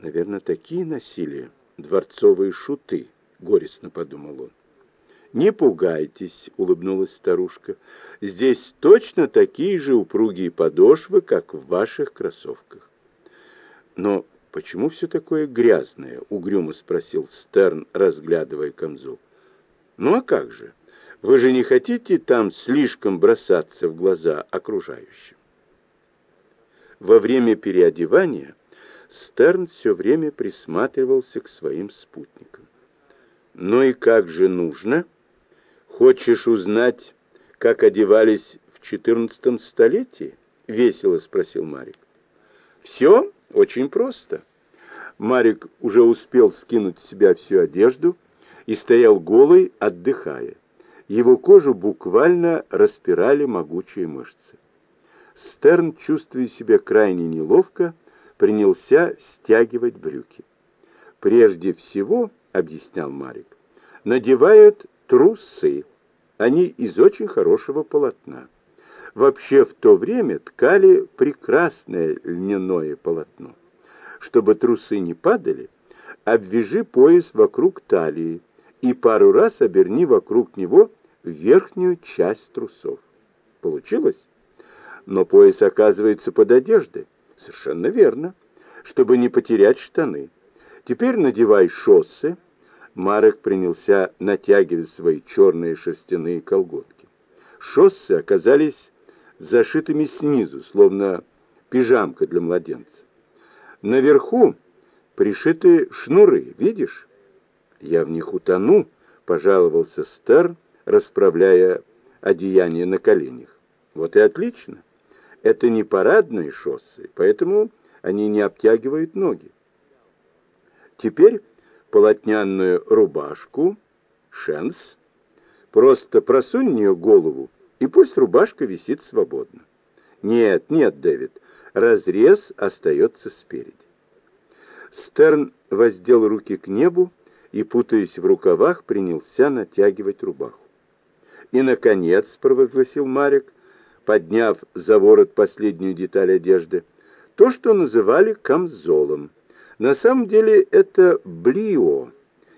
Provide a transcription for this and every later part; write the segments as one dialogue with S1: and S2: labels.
S1: Наверное, такие носили дворцовые шуты, горестно подумал он. «Не пугайтесь», — улыбнулась старушка. «Здесь точно такие же упругие подошвы, как в ваших кроссовках». «Но почему все такое грязное?» — угрюмо спросил Стерн, разглядывая камзол. «Ну а как же? Вы же не хотите там слишком бросаться в глаза окружающим?» Во время переодевания Стерн все время присматривался к своим спутникам. «Ну и как же нужно?» «Хочешь узнать, как одевались в четырнадцатом столетии?» — весело спросил Марик. «Все очень просто». Марик уже успел скинуть с себя всю одежду и стоял голый, отдыхая. Его кожу буквально распирали могучие мышцы. Стерн, чувствуя себя крайне неловко, принялся стягивать брюки. «Прежде всего, — объяснял Марик, — надевают трусы. Они из очень хорошего полотна. Вообще в то время ткали прекрасное льняное полотно. Чтобы трусы не падали, обвяжи пояс вокруг талии и пару раз оберни вокруг него верхнюю часть трусов. Получилось? Но пояс оказывается под одеждой. Совершенно верно. Чтобы не потерять штаны. Теперь надевай шоссы, Марек принялся натягивать свои черные шерстяные колготки. Шоссы оказались зашитыми снизу, словно пижамка для младенца. Наверху пришиты шнуры, видишь? Я в них утону, пожаловался Стер, расправляя одеяние на коленях. Вот и отлично. Это не парадные шоссы, поэтому они не обтягивают ноги. Теперь полотняную рубашку, шенс, просто просунь в нее голову, и пусть рубашка висит свободно. Нет, нет, Дэвид, разрез остается спереди. Стерн воздел руки к небу и, путаясь в рукавах, принялся натягивать рубаху. И, наконец, провозгласил Марик, подняв за ворот последнюю деталь одежды, то, что называли камзолом. На самом деле это блио,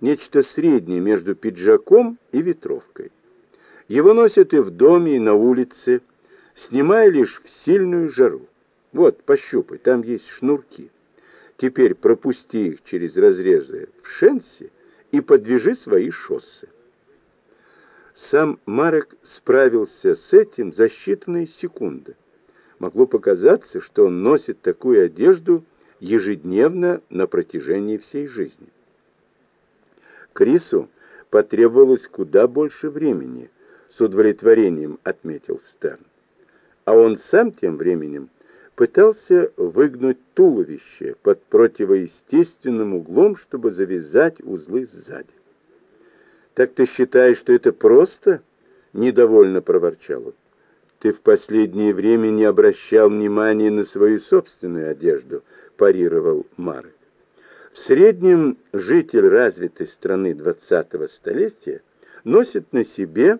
S1: нечто среднее между пиджаком и ветровкой. Его носят и в доме, и на улице, снимая лишь в сильную жару. Вот, пощупай, там есть шнурки. Теперь пропусти их через разрезы в шенсе и подвяжи свои шоссы. Сам Марек справился с этим за считанные секунды. Могло показаться, что он носит такую одежду ежедневно на протяжении всей жизни. Крису потребовалось куда больше времени, с удовлетворением отметил Стерн. А он сам тем временем пытался выгнуть туловище под противоестественным углом, чтобы завязать узлы сзади. «Так ты считаешь, что это просто?» — недовольно проворчал он. «Ты в последнее время не обращал внимания на свою собственную одежду», парировал Марек. В среднем житель развитой страны 20-го столетия носит на себе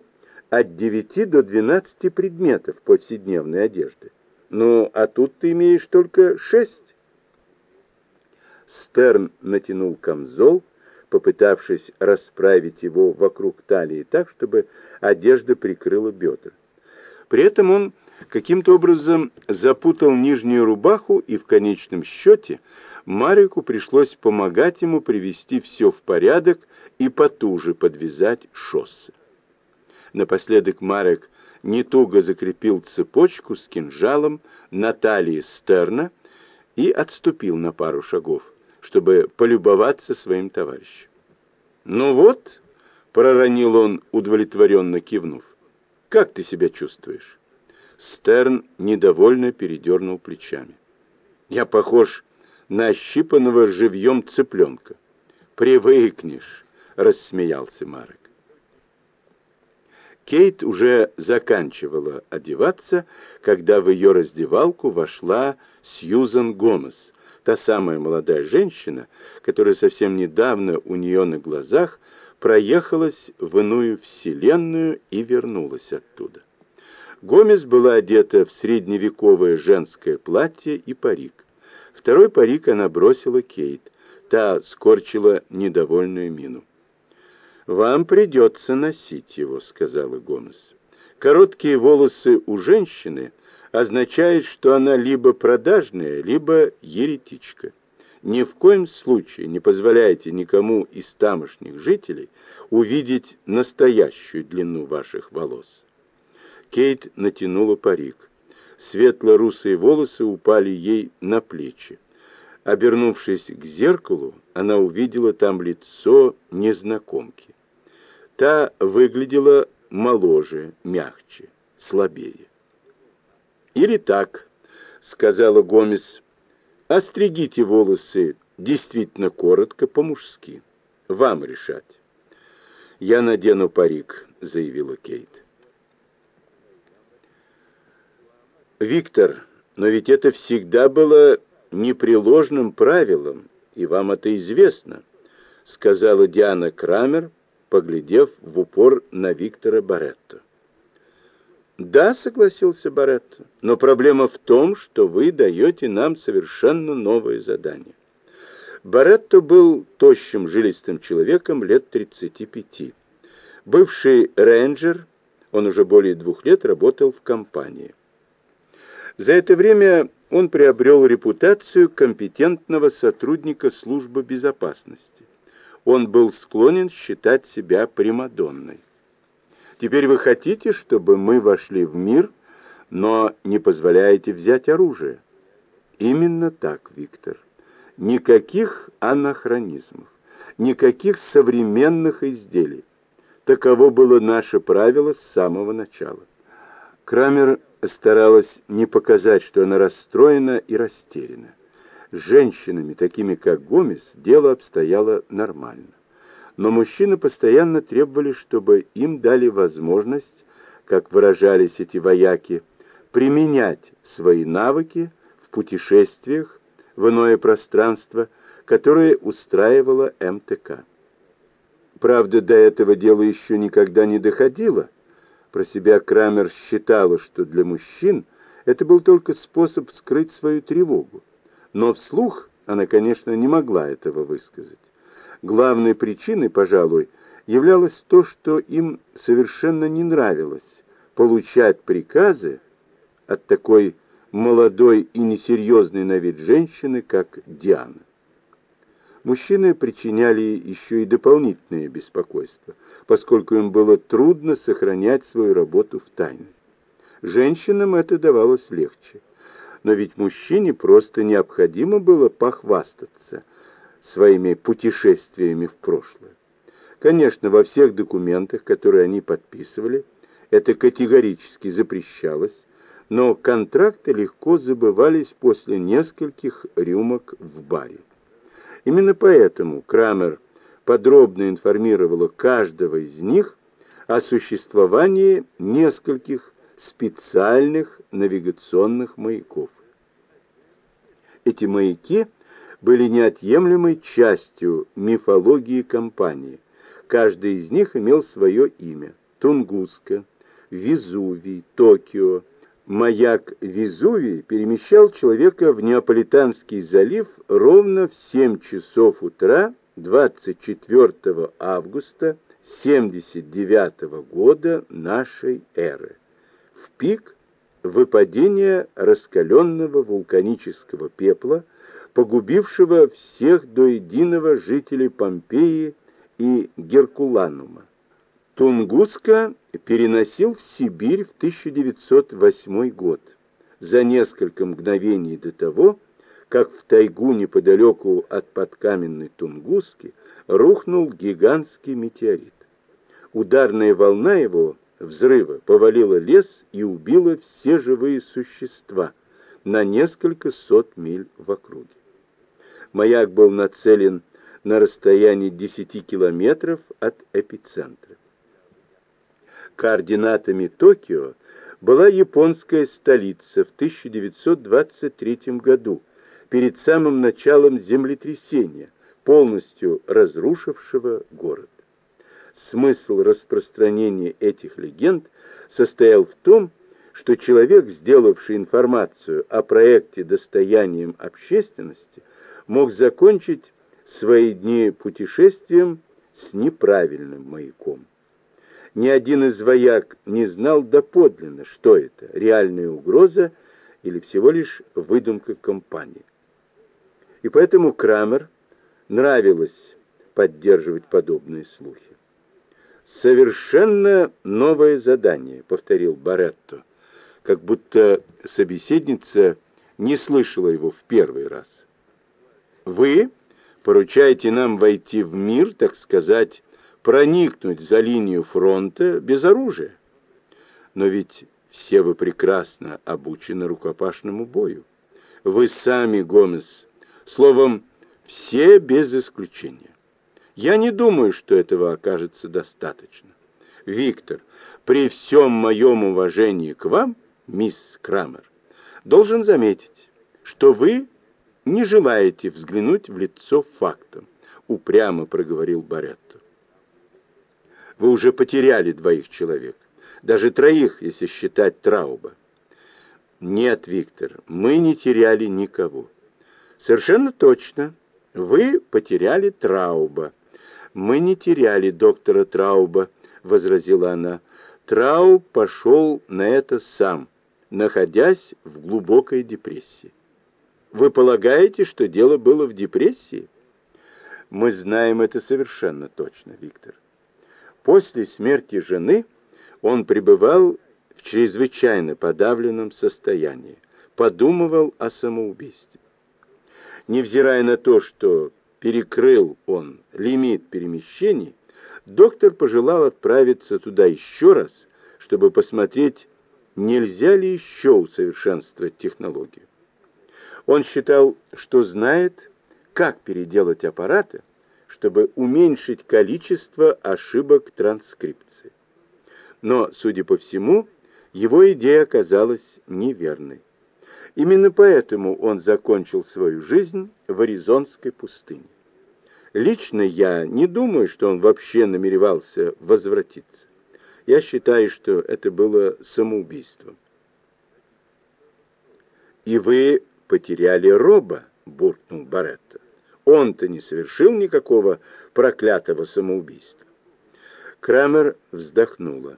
S1: от 9 до 12 предметов повседневной одежды. Ну, а тут ты имеешь только шесть. Стерн натянул камзол, попытавшись расправить его вокруг талии так, чтобы одежда прикрыла бедра. При этом он каким-то образом запутал нижнюю рубаху, и в конечном счете Марику пришлось помогать ему привести все в порядок и потуже подвязать шоссе. Напоследок Марик не туго закрепил цепочку с кинжалом на талии Стерна и отступил на пару шагов, чтобы полюбоваться своим товарищем. «Ну вот», — проронил он, удовлетворенно кивнув, — «как ты себя чувствуешь?» Стерн недовольно передернул плечами. «Я похож на ощипанного живьем цыпленка». «Привыкнешь», — рассмеялся Марек. Кейт уже заканчивала одеваться, когда в ее раздевалку вошла Сьюзан Гомес, та самая молодая женщина, которая совсем недавно у нее на глазах проехалась в иную вселенную и вернулась оттуда. Гомес была одета в средневековое женское платье и парик. Второй парик она бросила Кейт. Та скорчила недовольную мину. «Вам придется носить его», — сказала Гомес. «Короткие волосы у женщины означают, что она либо продажная, либо еретичка. Ни в коем случае не позволяйте никому из тамошних жителей увидеть настоящую длину ваших волос». Кейт натянула парик. Светло-русые волосы упали ей на плечи. Обернувшись к зеркалу, она увидела там лицо незнакомки. Та выглядела моложе, мягче, слабее. «Или так», — сказала Гомес, — «остригите волосы действительно коротко, по-мужски. Вам решать». «Я надену парик», — заявила Кейт. «Виктор, но ведь это всегда было непреложным правилом, и вам это известно», — сказала Диана Крамер, поглядев в упор на Виктора Баретто. «Да», — согласился Баретто, — «но проблема в том, что вы даете нам совершенно новое задание». Баретто был тощим, жилистым человеком лет 35. Бывший рейнджер, он уже более двух лет работал в компании. За это время он приобрел репутацию компетентного сотрудника службы безопасности. Он был склонен считать себя Примадонной. Теперь вы хотите, чтобы мы вошли в мир, но не позволяете взять оружие? Именно так, Виктор. Никаких анахронизмов, никаких современных изделий. Таково было наше правило с самого начала. Крамер старалась не показать, что она расстроена и растеряна. С женщинами, такими как Гомес, дело обстояло нормально. Но мужчины постоянно требовали, чтобы им дали возможность, как выражались эти вояки, применять свои навыки в путешествиях в иное пространство, которое устраивало МТК. Правда, до этого дела еще никогда не доходило, про себя Крамер считала, что для мужчин это был только способ скрыть свою тревогу. Но вслух она, конечно, не могла этого высказать. Главной причиной, пожалуй, являлось то, что им совершенно не нравилось получать приказы от такой молодой и несерьезной на вид женщины, как Диана. Мужчины причиняли еще и дополнительное беспокойство, поскольку им было трудно сохранять свою работу в тайне. Женщинам это давалось легче. Но ведь мужчине просто необходимо было похвастаться своими путешествиями в прошлое. Конечно, во всех документах, которые они подписывали, это категорически запрещалось, но контракты легко забывались после нескольких рюмок в баре. Именно поэтому Крамер подробно информировала каждого из них о существовании нескольких специальных навигационных маяков. Эти маяки были неотъемлемой частью мифологии компании. Каждый из них имел свое имя. Тунгуска, Везувий, Токио, Маяк Везувий перемещал человека в Неаполитанский залив ровно в 7 часов утра 24 августа 79 года нашей эры, в пик выпадения раскаленного вулканического пепла, погубившего всех до единого жителей Помпеи и Геркуланума. Тунгуска переносил в Сибирь в 1908 год, за несколько мгновений до того, как в тайгу неподалеку от подкаменной Тунгуски рухнул гигантский метеорит. Ударная волна его взрыва повалила лес и убила все живые существа на несколько сот миль в округе. Маяк был нацелен на расстоянии 10 километров от эпицентра координатами Токио была японская столица в 1923 году, перед самым началом землетрясения, полностью разрушившего город. Смысл распространения этих легенд состоял в том, что человек, сделавший информацию о проекте достоянием общественности, мог закончить свои дни путешествием с неправильным маяком. Ни один из вояк не знал доподлинно, что это, реальная угроза или всего лишь выдумка компании. И поэтому Крамер нравилось поддерживать подобные слухи. «Совершенно новое задание», — повторил Баретто, как будто собеседница не слышала его в первый раз. «Вы поручаете нам войти в мир, так сказать, проникнуть за линию фронта без оружия. Но ведь все вы прекрасно обучены рукопашному бою. Вы сами, Гомес, словом, все без исключения. Я не думаю, что этого окажется достаточно. Виктор, при всем моем уважении к вам, мисс Крамер, должен заметить, что вы не желаете взглянуть в лицо фактам, упрямо проговорил Баретто. Вы уже потеряли двоих человек, даже троих, если считать Трауба. Нет, Виктор, мы не теряли никого. Совершенно точно. Вы потеряли Трауба. Мы не теряли доктора Трауба, возразила она. Трауб пошел на это сам, находясь в глубокой депрессии. Вы полагаете, что дело было в депрессии? Мы знаем это совершенно точно, Виктор. После смерти жены он пребывал в чрезвычайно подавленном состоянии, подумывал о самоубийстве. Невзирая на то, что перекрыл он лимит перемещений, доктор пожелал отправиться туда еще раз, чтобы посмотреть, нельзя ли еще усовершенствовать технологию. Он считал, что знает, как переделать аппараты, чтобы уменьшить количество ошибок транскрипции. Но, судя по всему, его идея оказалась неверной. Именно поэтому он закончил свою жизнь в Аризонской пустыне. Лично я не думаю, что он вообще намеревался возвратиться. Я считаю, что это было самоубийством. «И вы потеряли Роба», — буркнул Баретта. Он-то не совершил никакого проклятого самоубийства. Крамер вздохнула.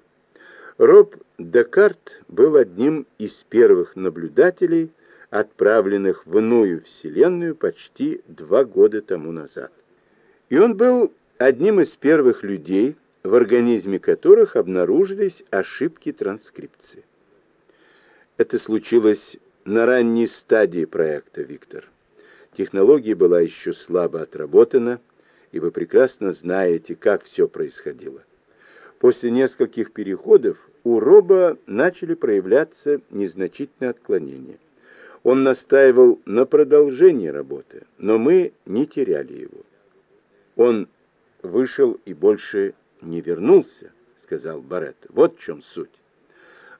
S1: Роб Декарт был одним из первых наблюдателей, отправленных в иную вселенную почти два года тому назад. И он был одним из первых людей, в организме которых обнаружились ошибки транскрипции. Это случилось на ранней стадии проекта, Виктор. Технология была еще слабо отработана, и вы прекрасно знаете, как все происходило. После нескольких переходов у Роба начали проявляться незначительные отклонения. Он настаивал на продолжении работы, но мы не теряли его. Он вышел и больше не вернулся, сказал Баретта. Вот в чем суть.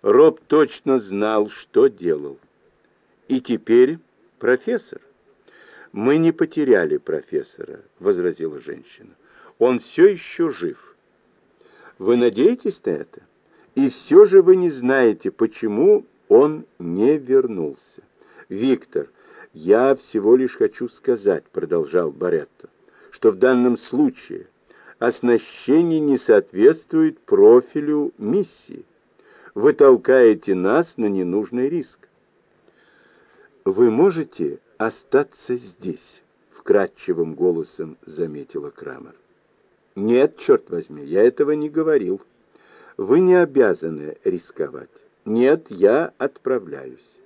S1: Роб точно знал, что делал. И теперь профессор. «Мы не потеряли профессора», — возразила женщина. «Он все еще жив». «Вы надеетесь на это? И все же вы не знаете, почему он не вернулся». «Виктор, я всего лишь хочу сказать», — продолжал Баретто, «что в данном случае оснащение не соответствует профилю миссии. Вы толкаете нас на ненужный риск. Вы можете остаться здесь», — вкрадчивым голосом заметила Крамер. «Нет, черт возьми, я этого не говорил. Вы не обязаны рисковать. Нет, я отправляюсь.